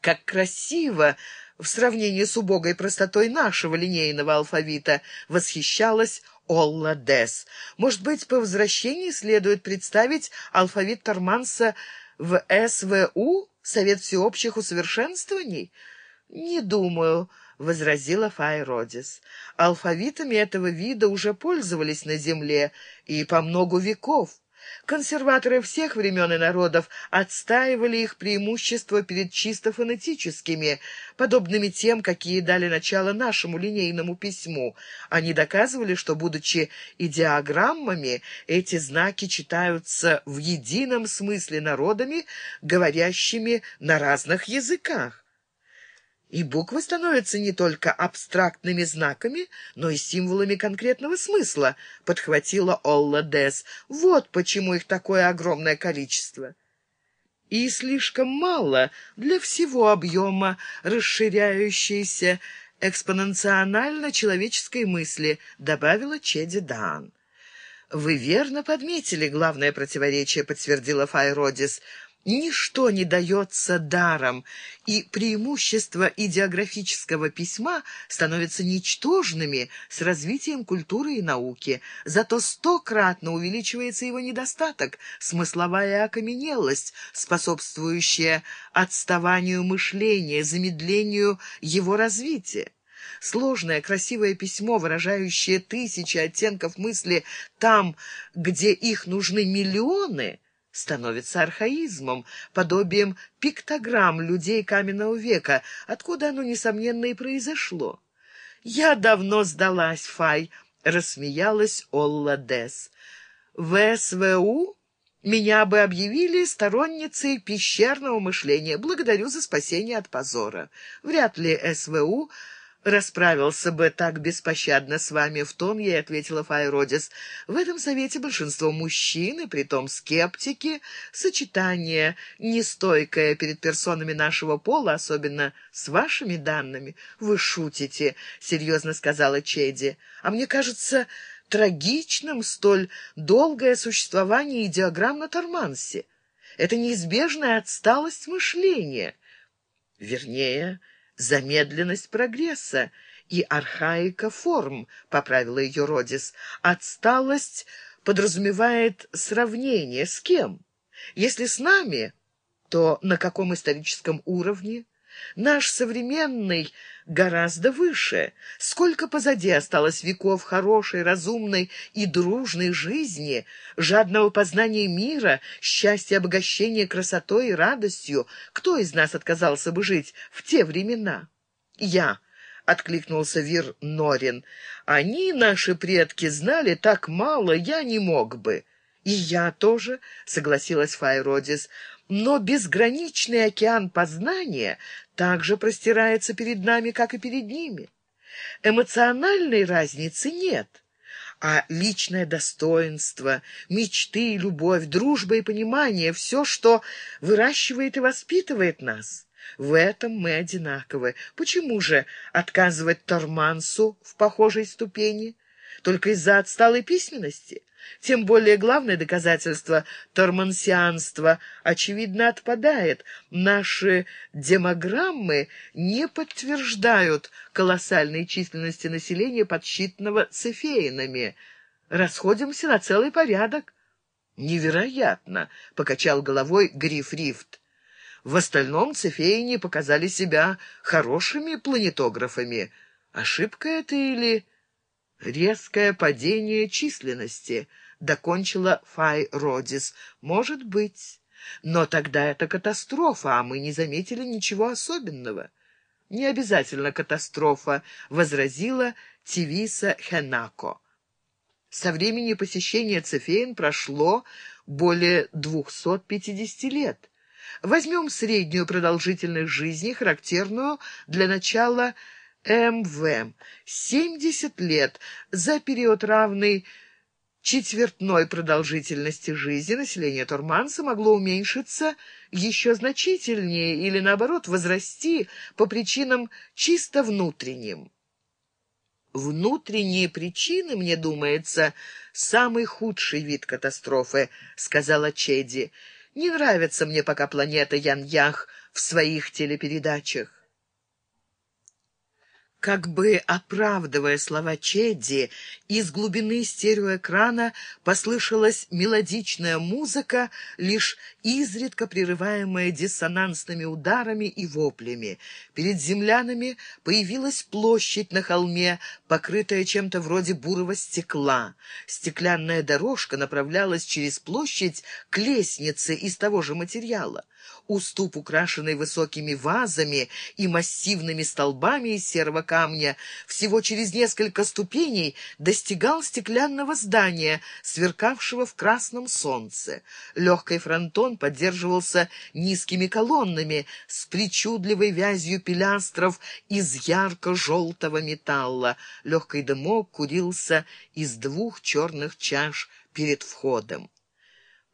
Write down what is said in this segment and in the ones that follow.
Как красиво в сравнении с убогой простотой нашего линейного алфавита восхищалась Олла Дес. Может быть, по возвращении следует представить алфавит Торманса в СВУ, Совет всеобщих усовершенствований? Не думаю, — возразила Файродис. Алфавитами этого вида уже пользовались на Земле и по многу веков. Консерваторы всех времен и народов отстаивали их преимущества перед чисто фонетическими, подобными тем, какие дали начало нашему линейному письму. Они доказывали, что, будучи идеограммами, эти знаки читаются в едином смысле народами, говорящими на разных языках. И буквы становятся не только абстрактными знаками, но и символами конкретного смысла, подхватила Олла Дес. Вот почему их такое огромное количество. И слишком мало для всего объема расширяющейся экспоненционально человеческой мысли, добавила Чеди Дан. «Вы верно подметили главное противоречие», — подтвердила Файродис. Ничто не дается даром, и преимущества идеографического письма становятся ничтожными с развитием культуры и науки. Зато стократно увеличивается его недостаток, смысловая окаменелость, способствующая отставанию мышления, замедлению его развития. Сложное, красивое письмо, выражающее тысячи оттенков мысли там, где их нужны миллионы – становится архаизмом, подобием пиктограмм людей каменного века, откуда оно, несомненно, и произошло. «Я давно сдалась, Фай», — рассмеялась Олла Дес. «В СВУ меня бы объявили сторонницей пещерного мышления. Благодарю за спасение от позора. Вряд ли СВУ расправился бы так беспощадно с вами в тон, ей ответила Файродис. В этом совете большинство мужчин, и притом скептики, сочетание нестойкое перед персонами нашего пола, особенно с вашими данными. Вы шутите, серьезно сказала Чеди. А мне кажется трагичным столь долгое существование идеограмм на Тормансе. Это неизбежная отсталость мышления. Вернее, замедленность прогресса и архаика форм, — поправила ее Родис. Отсталость подразумевает сравнение с кем? Если с нами, то на каком историческом уровне? Наш современный гораздо выше. Сколько позади осталось веков хорошей, разумной и дружной жизни, жадного познания мира, счастья, обогащения красотой и радостью. Кто из нас отказался бы жить в те времена? Я, — откликнулся Вир Норин. Они, наши предки, знали так мало, я не мог бы. «И я тоже», — согласилась Файродис, — «но безграничный океан познания также простирается перед нами, как и перед ними. Эмоциональной разницы нет» а личное достоинство, мечты, любовь, дружба и понимание — все, что выращивает и воспитывает нас. В этом мы одинаковы. Почему же отказывать Тормансу в похожей ступени? Только из-за отсталой письменности? Тем более главное доказательство тормансианства, очевидно, отпадает. Наши демограммы не подтверждают колоссальной численности населения, подсчитанного цефеинами. Расходимся на целый порядок. «Невероятно!» — покачал головой Гриф Рифт. В остальном цефеини показали себя хорошими планетографами. Ошибка это или резкое падение численности, докончила Фай Родис. Может быть. Но тогда это катастрофа, а мы не заметили ничего особенного. Не обязательно катастрофа, возразила Тивиса Хенако. Со времени посещения Цефеин прошло более 250 лет. Возьмем среднюю продолжительность жизни, характерную для начала МВ. 70 лет. За период равный четвертной продолжительности жизни население Торманса могло уменьшиться еще значительнее или, наоборот, возрасти по причинам чисто внутренним. «Внутренние причины, мне думается, самый худший вид катастрофы», — сказала Чеди. «Не нравится мне пока планета Ян-Ях в своих телепередачах. Как бы оправдывая слова Чедди, из глубины стереоэкрана послышалась мелодичная музыка, лишь изредка прерываемая диссонансными ударами и воплями. Перед землянами появилась площадь на холме, покрытая чем-то вроде бурого стекла. Стеклянная дорожка направлялась через площадь к лестнице из того же материала. Уступ, украшенный высокими вазами и массивными столбами из серого камня, всего через несколько ступеней достигал стеклянного здания, сверкавшего в красном солнце. Легкий фронтон поддерживался низкими колоннами с причудливой вязью пилястров из ярко-желтого металла. Легкий дымок курился из двух черных чаш перед входом.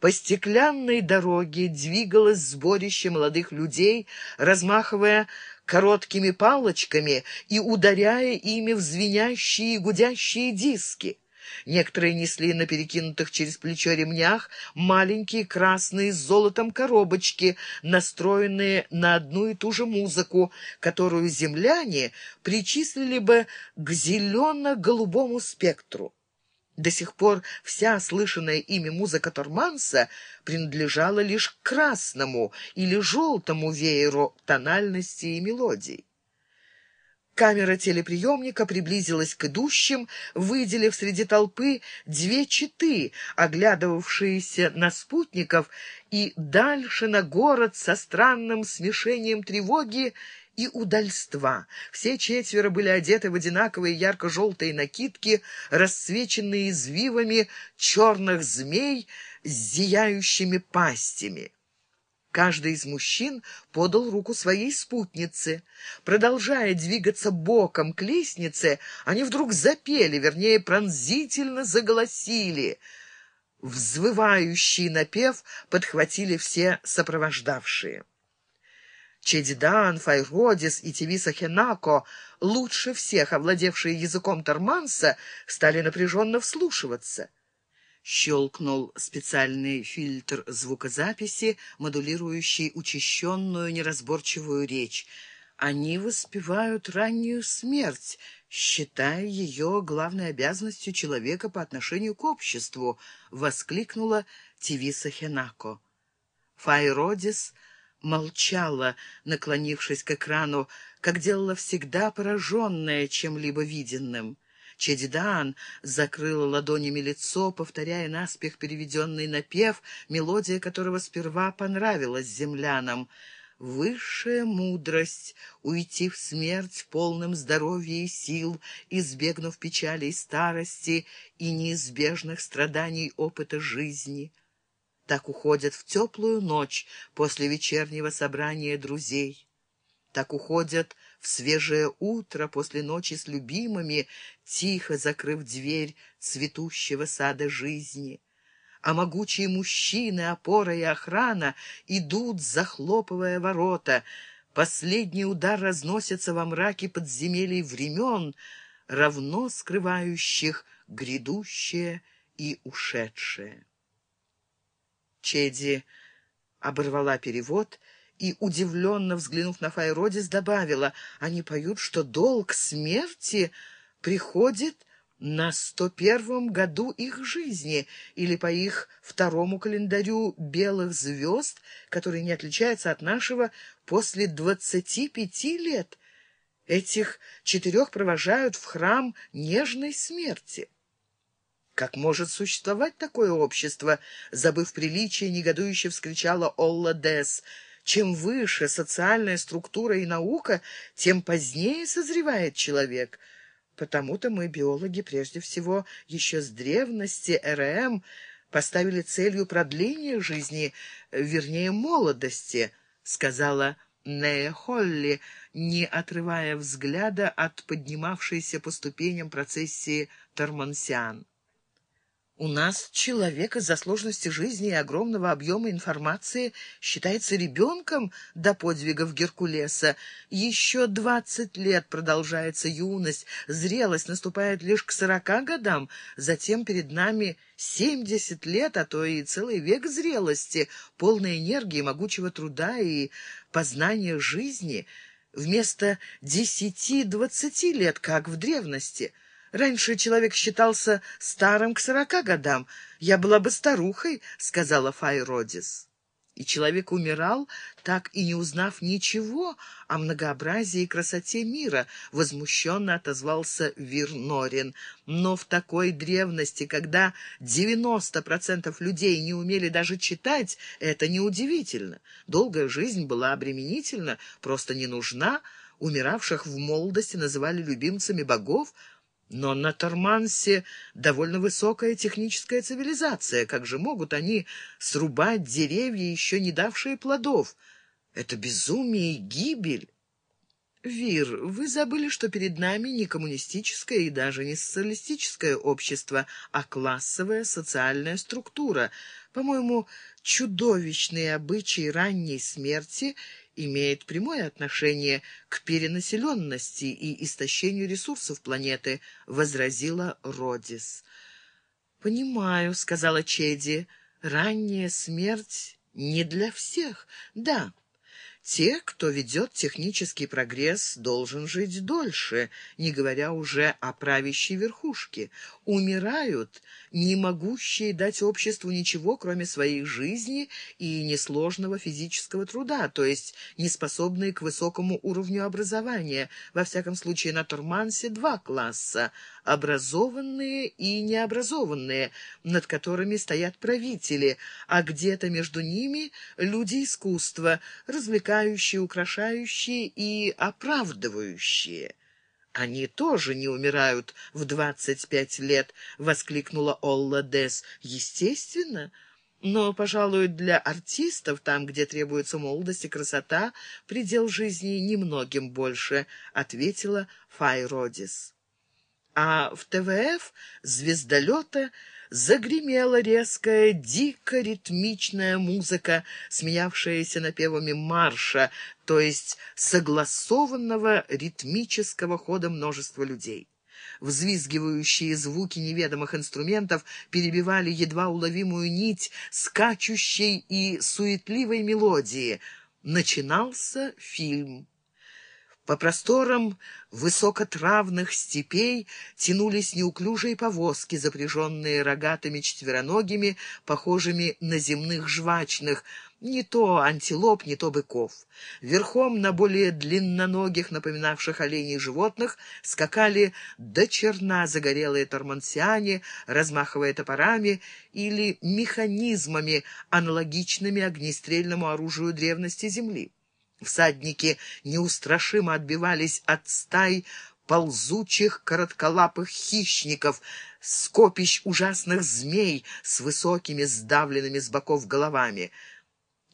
По стеклянной дороге двигалось сборище молодых людей, размахивая короткими палочками и ударяя ими в звенящие и гудящие диски. Некоторые несли на перекинутых через плечо ремнях маленькие красные с золотом коробочки, настроенные на одну и ту же музыку, которую земляне причислили бы к зелено-голубому спектру. До сих пор вся слышанная ими музыка Торманса принадлежала лишь к красному или желтому вееру тональности и мелодий. Камера телеприемника приблизилась к идущим, выделив среди толпы две читы, оглядывавшиеся на спутников и дальше на город со странным смешением тревоги и удальства. Все четверо были одеты в одинаковые ярко-желтые накидки, расцвеченные извивами черных змей с зияющими пастями. Каждый из мужчин подал руку своей спутнице. Продолжая двигаться боком к лестнице, они вдруг запели, вернее, пронзительно заголосили. Взвывающий напев подхватили все сопровождавшие. Чедидан, Файродис и Тивиса Хенако, лучше всех овладевшие языком Торманса, стали напряженно вслушиваться. Щелкнул специальный фильтр звукозаписи, модулирующий учащенную неразборчивую речь. Они воспевают раннюю смерть, считая ее главной обязанностью человека по отношению к обществу, — воскликнула Тивиса Хенако. Файродис — молчала, наклонившись к экрану, как делала всегда пораженная чем-либо виденным. Чедидан закрыла ладонями лицо, повторяя наспех переведенный напев, мелодия которого сперва понравилась землянам. Высшая мудрость — уйти в смерть полным здоровья и сил, избегнув печали и старости и неизбежных страданий опыта жизни — так уходят в теплую ночь после вечернего собрания друзей. Так уходят в свежее утро после ночи с любимыми, тихо закрыв дверь цветущего сада жизни. А могучие мужчины, опора и охрана идут, захлопывая ворота. Последний удар разносится во мраке подземелий времен, равно скрывающих грядущее и ушедшее. Чеди оборвала перевод и, удивленно взглянув на Файродис, добавила, они поют, что долг смерти приходит на сто первом году их жизни или по их второму календарю белых звезд, который не отличается от нашего после двадцати пяти лет. Этих четырех провожают в храм нежной смерти. «Как может существовать такое общество?» Забыв приличие, негодующе вскричала Олла Десс. «Чем выше социальная структура и наука, тем позднее созревает человек. Потому-то мы, биологи, прежде всего, еще с древности РМ поставили целью продления жизни, вернее, молодости», — сказала Нея Холли, не отрывая взгляда от поднимавшейся по ступеням процессии Тормансиан. У нас человек из-за сложности жизни и огромного объема информации считается ребенком до подвигов Геркулеса. Еще двадцать лет продолжается юность, зрелость наступает лишь к сорока годам, затем перед нами семьдесят лет, а то и целый век зрелости, полной энергии, могучего труда и познания жизни, вместо десяти-двадцати лет, как в древности – Раньше человек считался старым к сорока годам. Я была бы старухой, — сказала Файродис. И человек умирал, так и не узнав ничего о многообразии и красоте мира, — возмущенно отозвался Вирнорин. Но в такой древности, когда девяносто процентов людей не умели даже читать, это неудивительно. Долгая жизнь была обременительна, просто не нужна. Умиравших в молодости называли любимцами богов — но на Тормансе довольно высокая техническая цивилизация. Как же могут они срубать деревья, еще не давшие плодов? Это безумие и гибель. «Вир, вы забыли, что перед нами не коммунистическое и даже не социалистическое общество, а классовая социальная структура. По-моему, чудовищные обычаи ранней смерти имеет прямое отношение к перенаселенности и истощению ресурсов планеты, возразила Родис. «Понимаю», — сказала Чеди, — «ранняя смерть не для всех. Да, те, кто ведет технический прогресс, должен жить дольше, не говоря уже о правящей верхушке. Умирают, не могущие дать обществу ничего, кроме своей жизни и несложного физического труда, то есть не способные к высокому уровню образования. Во всяком случае, на Турмансе два класса – образованные и необразованные, над которыми стоят правители, а где-то между ними люди искусства, развлекающие, украшающие и оправдывающие. «Они тоже не умирают в двадцать пять лет», — воскликнула Олла Дес. «Естественно». Но, пожалуй, для артистов, там, где требуется молодость и красота, предел жизни немногим больше, — ответила Файродис а в ТВФ звездолета загремела резкая, дико ритмичная музыка, смеявшаяся напевами марша, то есть согласованного ритмического хода множества людей. Взвизгивающие звуки неведомых инструментов перебивали едва уловимую нить скачущей и суетливой мелодии. Начинался фильм. По просторам высокотравных степей тянулись неуклюжие повозки, запряженные рогатыми четвероногими, похожими на земных жвачных, не то антилоп, не то быков. Верхом на более длинноногих, напоминавших оленей животных, скакали до черна загорелые тормансиане, размахивая топорами или механизмами, аналогичными огнестрельному оружию древности Земли. Всадники неустрашимо отбивались от стай ползучих коротколапых хищников, скопищ ужасных змей с высокими сдавленными с боков головами.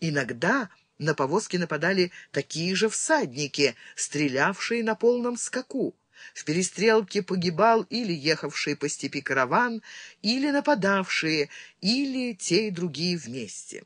Иногда на повозки нападали такие же всадники, стрелявшие на полном скаку. В перестрелке погибал или ехавший по степи караван, или нападавшие, или те и другие вместе.